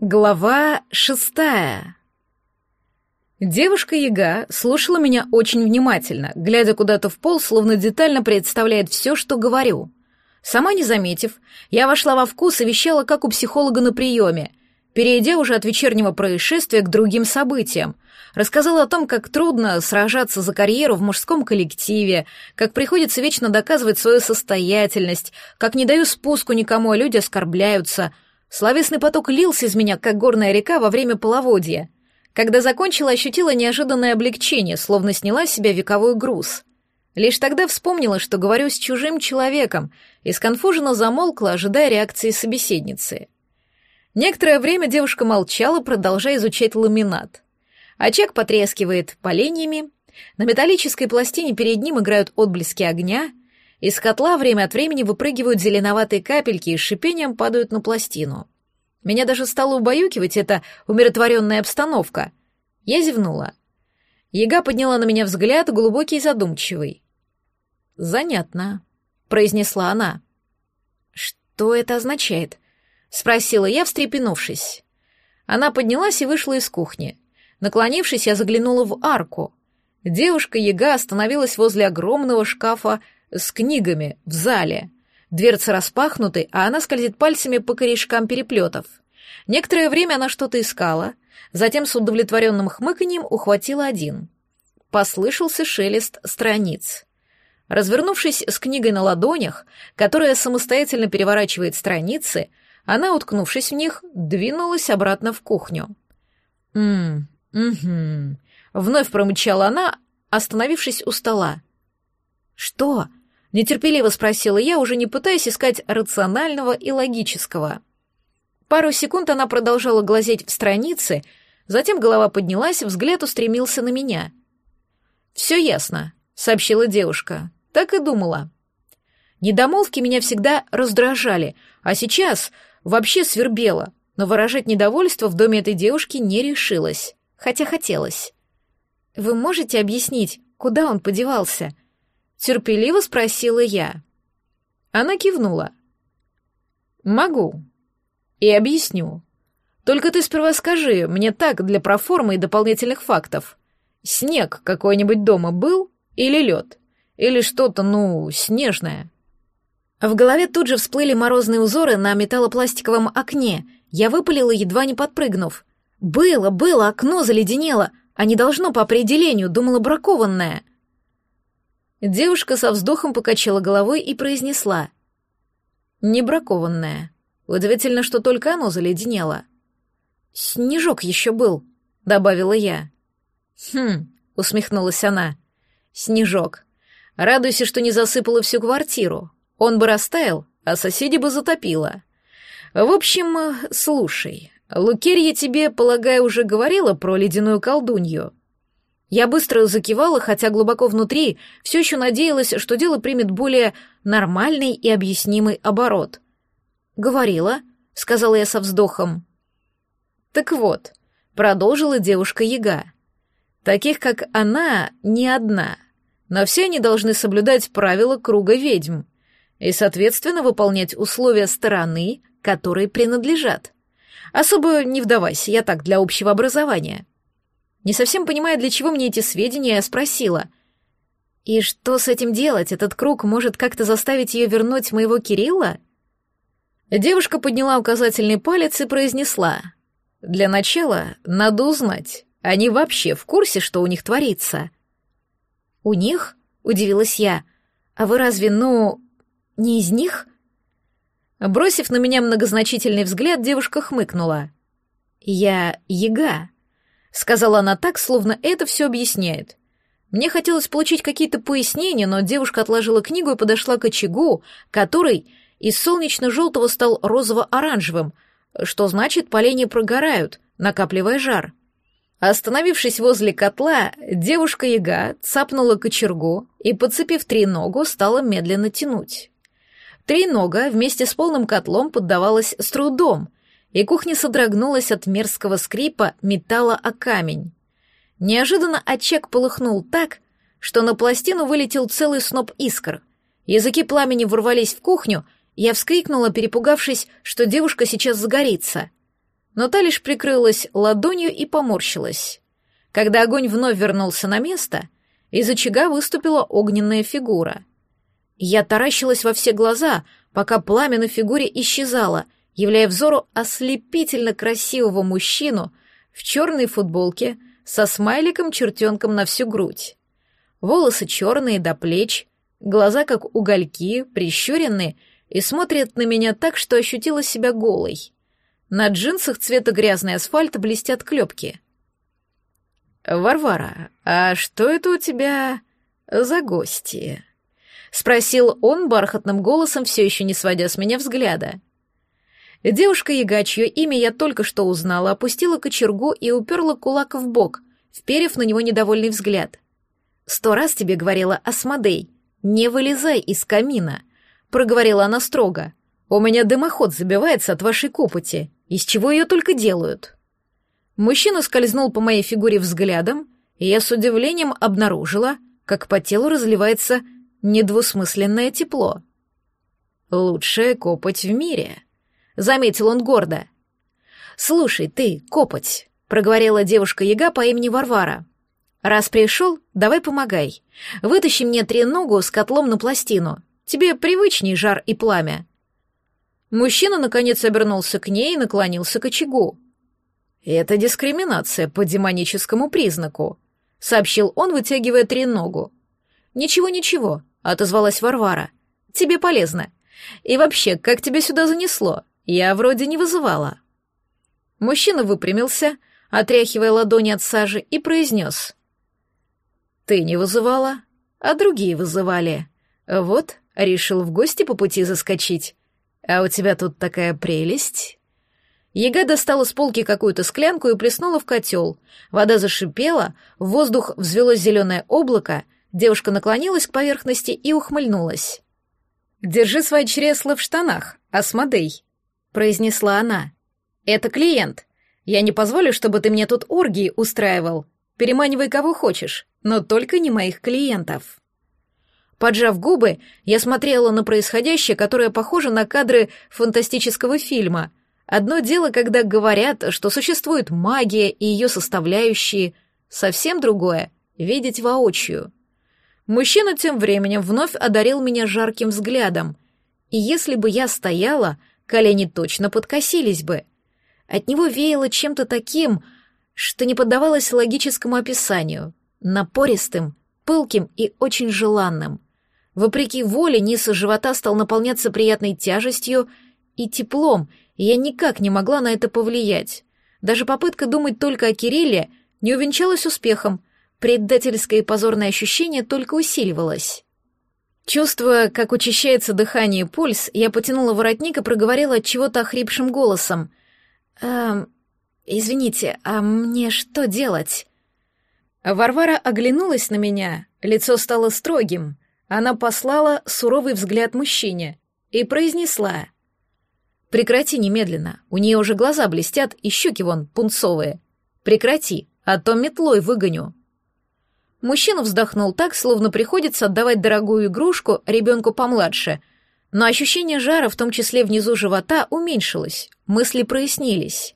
Глава шестая. Девушка-яга слушала меня очень внимательно, глядя куда-то в пол, словно детально представляет все, что говорю. Сама не заметив, я вошла во вкус и вещала, как у психолога на приеме, перейдя уже от вечернего происшествия к другим событиям. Рассказала о том, как трудно сражаться за карьеру в мужском коллективе, как приходится вечно доказывать свою состоятельность, как не даю спуску никому, а люди оскорбляются — Словесный поток лился из меня, как горная река во время половодья. Когда закончила, ощутила неожиданное облегчение, словно сняла с себя вековой груз. Лишь тогда вспомнила, что говорю с чужим человеком, и сконфуженно замолкла, ожидая реакции собеседницы. Некоторое время девушка молчала, продолжая изучать ламинат. Очаг потрескивает поленьями, на металлической пластине перед ним играют отблески огня, из котла время от времени выпрыгивают зеленоватые капельки и шипением падают на пластину. Меня даже стала убаюкивать эта умиротворенная обстановка. Я зевнула. Яга подняла на меня взгляд, глубокий и задумчивый. «Занятно», — произнесла она. «Что это означает?» — спросила я, встрепенувшись. Она поднялась и вышла из кухни. Наклонившись, я заглянула в арку. Девушка-яга остановилась возле огромного шкафа с книгами в зале. Дверцы распахнуты, а она скользит пальцами по корешкам переплетов. Некоторое время она что-то искала, затем с удовлетворенным хмыканьем ухватила один. Послышался шелест страниц. Развернувшись с книгой на ладонях, которая самостоятельно переворачивает страницы, она, уткнувшись в них, двинулась обратно в кухню. «М-м, угу», — вновь промычала она, остановившись у стола. «Что?» Нетерпеливо спросила я, уже не пытаясь искать рационального и логического. Пару секунд она продолжала глазеть в страницы, затем голова поднялась, взгляд устремился на меня. «Все ясно», — сообщила девушка. «Так и думала». Недомолвки меня всегда раздражали, а сейчас вообще свербело, но выражать недовольство в доме этой девушки не решилась, хотя хотелось. «Вы можете объяснить, куда он подевался?» Терпеливо спросила я. Она кивнула. «Могу. И объясню. Только ты сперва скажи, мне так, для проформы и дополнительных фактов. Снег какой-нибудь дома был или лед? Или что-то, ну, снежное?» В голове тут же всплыли морозные узоры на металлопластиковом окне. Я выпалила, едва не подпрыгнув. «Было, было, окно заледенело, а не должно по определению, думала бракованное». Девушка со вздохом покачала головой и произнесла. «Небракованное. Удивительно, что только оно заледенело». «Снежок еще был», — добавила я. «Хм», — усмехнулась она. «Снежок. Радуйся, что не засыпала всю квартиру. Он бы растаял, а соседи бы затопило. В общем, слушай, Лукерья тебе, полагаю, уже говорила про ледяную колдунью?» Я быстро закивала, хотя глубоко внутри все еще надеялась, что дело примет более нормальный и объяснимый оборот. «Говорила», — сказала я со вздохом. «Так вот», — продолжила девушка Яга. «Таких, как она, не одна, но все они должны соблюдать правила круга ведьм и, соответственно, выполнять условия стороны, которые принадлежат. Особо не вдавайся, я так, для общего образования». Не совсем понимая, для чего мне эти сведения, я спросила. «И что с этим делать? Этот круг может как-то заставить ее вернуть моего Кирилла?» Девушка подняла указательный палец и произнесла. «Для начала надо узнать, они вообще в курсе, что у них творится?» «У них?» — удивилась я. «А вы разве, ну, не из них?» Бросив на меня многозначительный взгляд, девушка хмыкнула. «Я яга», Сказала она так, словно это все объясняет. Мне хотелось получить какие-то пояснения, но девушка отложила книгу и подошла к очагу, который из солнечно-желтого стал розово-оранжевым, что значит поленья прогорают, накапливая жар. Остановившись возле котла, девушка-яга цапнула кочергу и, подцепив три ногу, стала медленно тянуть. Три нога вместе с полным котлом поддавалась с трудом, и кухня содрогнулась от мерзкого скрипа металла о камень. Неожиданно очаг полыхнул так, что на пластину вылетел целый сноп искр. Языки пламени ворвались в кухню, я вскрикнула, перепугавшись, что девушка сейчас загорится. но та лишь прикрылась ладонью и поморщилась. Когда огонь вновь вернулся на место, из очага выступила огненная фигура. Я таращилась во все глаза, пока пламя на фигуре исчезало, являя взору ослепительно красивого мужчину в черной футболке со смайликом-чертенком на всю грудь. Волосы черные до плеч, глаза как угольки, прищуренные, и смотрят на меня так, что ощутила себя голой. На джинсах цвета грязный асфальт блестят клепки. «Варвара, а что это у тебя за гости?» — спросил он бархатным голосом, все еще не сводя с меня взгляда. Девушка-яга, имя я только что узнала, опустила кочергу и уперла кулак в бок, вперев на него недовольный взгляд. «Сто раз тебе говорила Асмодей, не вылезай из камина», — проговорила она строго. «У меня дымоход забивается от вашей копоти. Из чего ее только делают?» Мужчина скользнул по моей фигуре взглядом, и я с удивлением обнаружила, как по телу разливается недвусмысленное тепло. «Лучшая копоть в мире», — заметил он гордо. «Слушай, ты, копоть», — проговорила девушка-яга по имени Варвара. «Раз пришел, давай помогай. Вытащи мне три ногу с котлом на пластину. Тебе привычней жар и пламя». Мужчина, наконец, обернулся к ней и наклонился к очагу. «Это дискриминация по демоническому признаку», — сообщил он, вытягивая треногу. «Ничего-ничего», — отозвалась Варвара. «Тебе полезно. И вообще, как тебя сюда занесло? Я вроде не вызывала». Мужчина выпрямился, отряхивая ладони от сажи, и произнес. «Ты не вызывала, а другие вызывали. Вот, решил в гости по пути заскочить. А у тебя тут такая прелесть». Яга достала с полки какую-то склянку и плеснула в котел. Вода зашипела, в воздух взвелось зеленое облако, девушка наклонилась к поверхности и ухмыльнулась. «Держи свои чресла в штанах, Асмодей», — произнесла она. «Это клиент. Я не позволю, чтобы ты мне тут оргии устраивал. Переманивай кого хочешь, но только не моих клиентов». Поджав губы, я смотрела на происходящее, которое похоже на кадры фантастического фильма — Одно дело, когда говорят, что существует магия и ее составляющие, совсем другое — видеть воочию. Мужчина тем временем вновь одарил меня жарким взглядом, и если бы я стояла, колени точно подкосились бы. От него веяло чем-то таким, что не поддавалось логическому описанию, напористым, пылким и очень желанным. Вопреки воле низ живота стал наполняться приятной тяжестью и теплом, и я никак не могла на это повлиять. Даже попытка думать только о Кирилле не увенчалась успехом, предательское и позорное ощущение только усиливалось. Чувствуя, как учащается дыхание и пульс, я потянула воротник и проговорила от чего-то охрипшим голосом. «Эм, извините, а мне что делать?» Варвара оглянулась на меня, лицо стало строгим. Она послала суровый взгляд мужчине и произнесла — Прекрати немедленно, у нее уже глаза блестят и щеки вон пунцовые. Прекрати, а то метлой выгоню. Мужчина вздохнул так, словно приходится отдавать дорогую игрушку ребенку помладше, но ощущение жара, в том числе внизу живота, уменьшилось, мысли прояснились.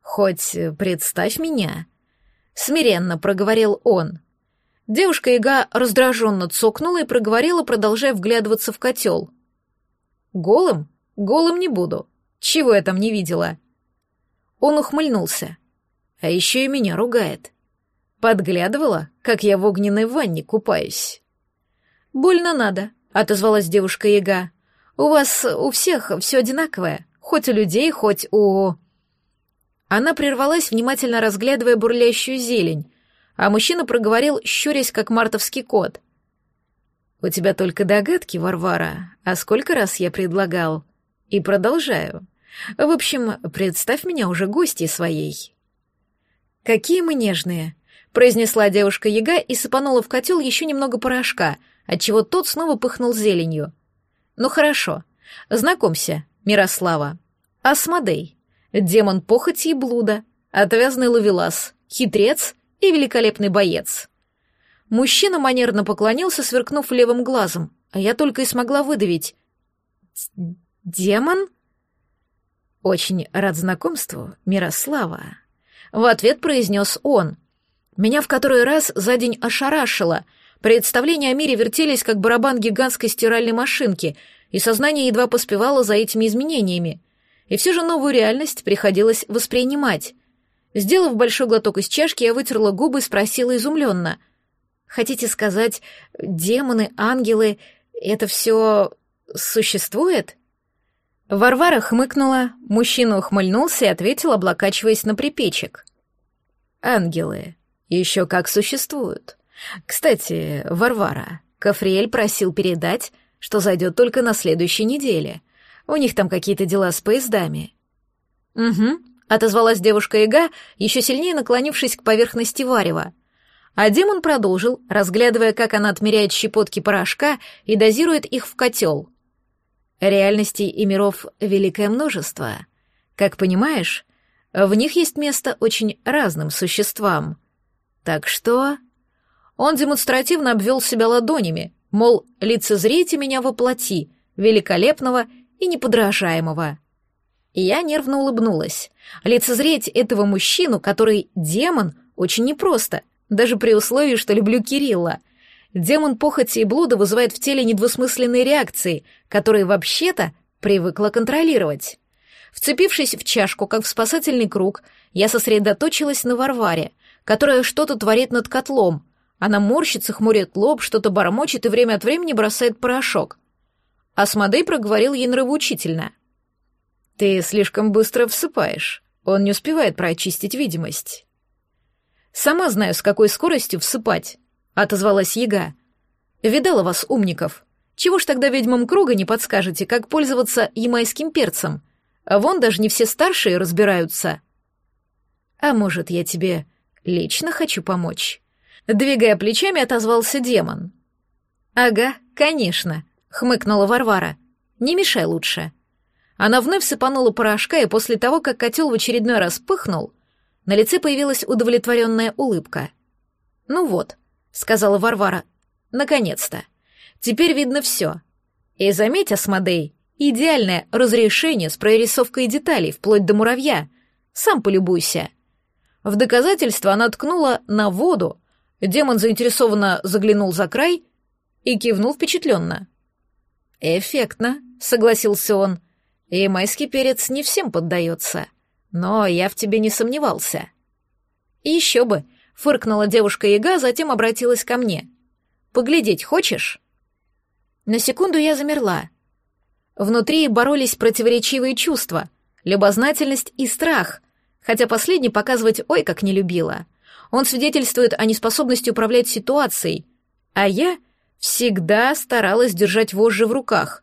«Хоть представь меня», — смиренно проговорил он. Девушка-яга раздраженно цокнула и проговорила, продолжая вглядываться в котел. «Голым? Голым не буду. Чего я там не видела?» Он ухмыльнулся. А еще и меня ругает. Подглядывала, как я в огненной ванне купаюсь. «Больно надо», — отозвалась девушка-яга. «У вас у всех все одинаковое, хоть у людей, хоть у...» Она прервалась, внимательно разглядывая бурлящую зелень, а мужчина проговорил, щурясь, как мартовский кот. «У тебя только догадки, Варвара, а сколько раз я предлагал?» И продолжаю. В общем, представь меня уже гостьей своей. Какие мы нежные, произнесла девушка Яга и сыпанула в котел еще немного порошка, отчего тот снова пыхнул зеленью. Ну хорошо. Знакомься, Мирослава. Асмодей, демон похоти и блуда, отвязный ловелас, хитрец и великолепный боец. Мужчина манерно поклонился, сверкнув левым глазом, а я только и смогла выдавить. «Демон?» «Очень рад знакомству, Мирослава», — в ответ произнес он. Меня в который раз за день ошарашило. Представления о мире вертелись, как барабан гигантской стиральной машинки, и сознание едва поспевало за этими изменениями. И все же новую реальность приходилось воспринимать. Сделав большой глоток из чашки, я вытерла губы и спросила изумленно. «Хотите сказать, демоны, ангелы — это все существует?» Варвара хмыкнула, мужчина ухмыльнулся и ответил, облокачиваясь на припечек. «Ангелы еще как существуют. Кстати, Варвара, Кафриэль просил передать, что зайдет только на следующей неделе. У них там какие-то дела с поездами». «Угу», — отозвалась девушка Ига, еще сильнее наклонившись к поверхности варева. А демон продолжил, разглядывая, как она отмеряет щепотки порошка и дозирует их в котел. Реальностей и миров великое множество. Как понимаешь, в них есть место очень разным существам. Так что... Он демонстративно обвел себя ладонями, мол, лицезрите меня воплоти, великолепного и неподражаемого. И я нервно улыбнулась. Лицезреть этого мужчину, который демон, очень непросто, даже при условии, что люблю Кирилла — Демон похоти и блуда вызывает в теле недвусмысленные реакции, которые вообще-то привыкла контролировать. Вцепившись в чашку, как в спасательный круг, я сосредоточилась на Варваре, которая что-то творит над котлом. Она морщится, хмурит лоб, что-то бормочет и время от времени бросает порошок. Асмодей проговорил ей нравоучительно. «Ты слишком быстро всыпаешь. Он не успевает прочистить видимость». «Сама знаю, с какой скоростью всыпать», — отозвалась яга. «Видала вас, умников. Чего ж тогда ведьмам круга не подскажете, как пользоваться ямайским перцем? Вон даже не все старшие разбираются». «А может, я тебе лично хочу помочь?» Двигая плечами, отозвался демон. «Ага, конечно», — хмыкнула Варвара. «Не мешай лучше». Она вновь сыпанула порошка, и после того, как котел в очередной раз пыхнул, на лице появилась удовлетворенная улыбка. «Ну вот», сказала Варвара. Наконец-то. Теперь видно все. И заметь, Асмодей, идеальное разрешение с прорисовкой деталей, вплоть до муравья. Сам полюбуйся. В доказательство она ткнула на воду. Демон заинтересованно заглянул за край и кивнул впечатленно. «Эффектно», — согласился он. «И майский перец не всем поддается. Но я в тебе не сомневался». Еще бы, Фыркнула девушка-яга, затем обратилась ко мне. «Поглядеть хочешь?» На секунду я замерла. Внутри боролись противоречивые чувства, любознательность и страх, хотя последний показывать ой как не любила. Он свидетельствует о неспособности управлять ситуацией, а я всегда старалась держать вожжи в руках,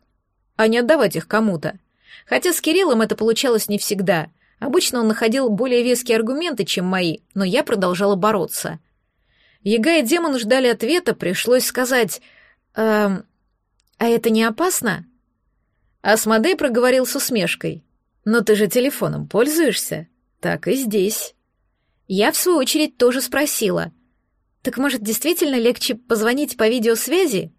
а не отдавать их кому-то. Хотя с Кириллом это получалось не всегда — Обычно он находил более веские аргументы, чем мои, но я продолжала бороться. Яга и демон ждали ответа, пришлось сказать... «Эм, а это не опасно?» Асмодей проговорил с усмешкой. «Но ты же телефоном пользуешься? Так и здесь». Я, в свою очередь, тоже спросила. «Так, может, действительно легче позвонить по видеосвязи?»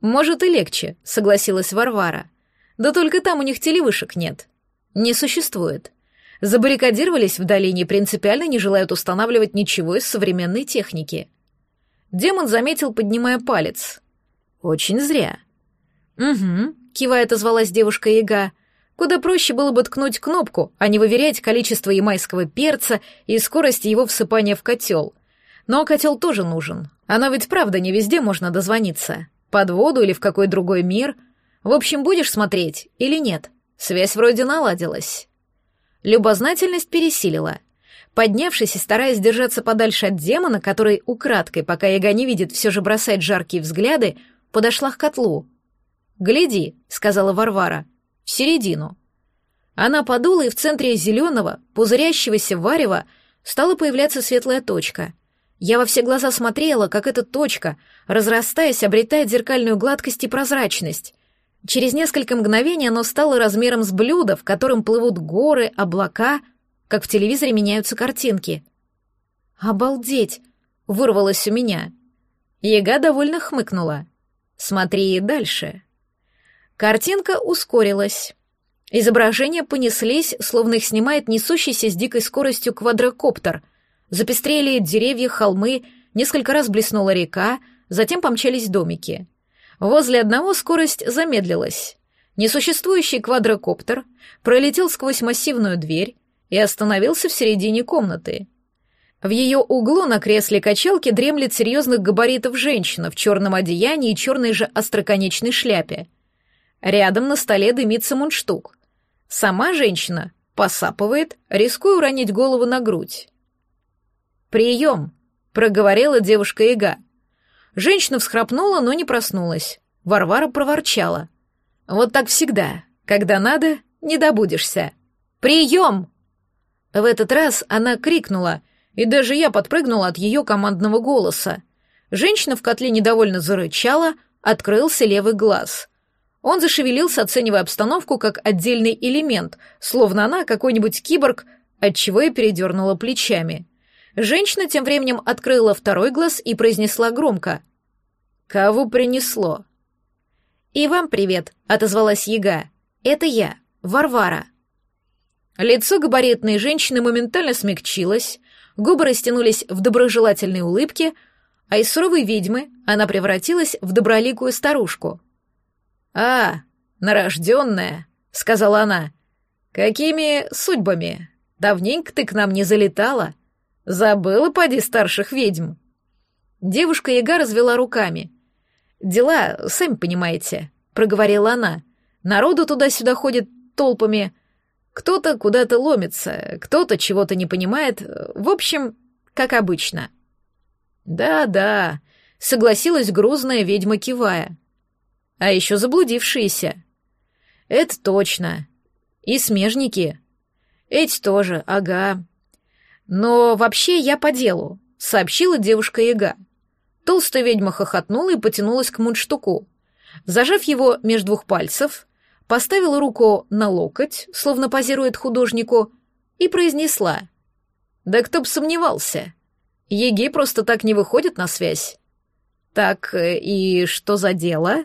«Может, и легче», — согласилась Варвара. «Да только там у них телевышек нет» не существует. Забаррикадировались в долине и принципиально не желают устанавливать ничего из современной техники. Демон заметил, поднимая палец. Очень зря. Угу, кивая отозвалась девушка Яга. Куда проще было бы ткнуть кнопку, а не выверять количество ямайского перца и скорость его всыпания в котел. Но котел тоже нужен. Оно ведь правда не везде можно дозвониться. Под воду или в какой другой мир. В общем, будешь смотреть или нет? Связь вроде наладилась. Любознательность пересилила. Поднявшись и стараясь держаться подальше от демона, который украдкой, пока яга не видит, все же бросает жаркие взгляды, подошла к котлу. «Гляди», — сказала Варвара, — «в середину». Она подула, и в центре зеленого, пузырящегося варева стала появляться светлая точка. Я во все глаза смотрела, как эта точка, разрастаясь, обретает зеркальную гладкость и прозрачность. Через несколько мгновений оно стало размером с блюдо, в котором плывут горы, облака, как в телевизоре меняются картинки. «Обалдеть!» — вырвалось у меня. Яга довольно хмыкнула. «Смотри дальше». Картинка ускорилась. Изображения понеслись, словно их снимает несущийся с дикой скоростью квадрокоптер. Запестрели деревья, холмы, несколько раз блеснула река, затем помчались домики. Возле одного скорость замедлилась. Несуществующий квадрокоптер пролетел сквозь массивную дверь и остановился в середине комнаты. В ее углу на кресле качалки дремлет серьезных габаритов женщина в черном одеянии и черной же остроконечной шляпе. Рядом на столе дымится мундштук. Сама женщина посапывает, рискуя уронить голову на грудь. «Прием!» — проговорила девушка Ига. Женщина всхрапнула, но не проснулась. Варвара проворчала. «Вот так всегда. Когда надо, не добудешься. Прием!» В этот раз она крикнула, и даже я подпрыгнула от ее командного голоса. Женщина в котле недовольно зарычала, открылся левый глаз. Он зашевелился, оценивая обстановку как отдельный элемент, словно она какой-нибудь киборг, отчего я передернула плечами. Женщина тем временем открыла второй глаз и произнесла громко. «Кого принесло?» «И вам привет», — отозвалась яга. «Это я, Варвара». Лицо габаритной женщины моментально смягчилось, губы растянулись в доброжелательной улыбке, а из суровой ведьмы она превратилась в доброликую старушку. «А, нарожденная», — сказала она, — «какими судьбами? Давненько ты к нам не залетала». Забыла, поди, старших ведьм. Девушка-яга развела руками. «Дела, сами понимаете», — проговорила она. «Народу туда-сюда ходит толпами. Кто-то куда-то ломится, кто-то чего-то не понимает. В общем, как обычно». «Да-да», — согласилась грузная ведьма, кивая. «А еще заблудившиеся». «Это точно. И смежники». «Эти тоже, ага. «Но вообще я по делу», — сообщила девушка Яга. Толстая ведьма хохотнула и потянулась к мундштуку. Зажав его между двух пальцев, поставила руку на локоть, словно позирует художнику, и произнесла. «Да кто б сомневался. Еги просто так не выходят на связь». «Так, э, и что за дело?»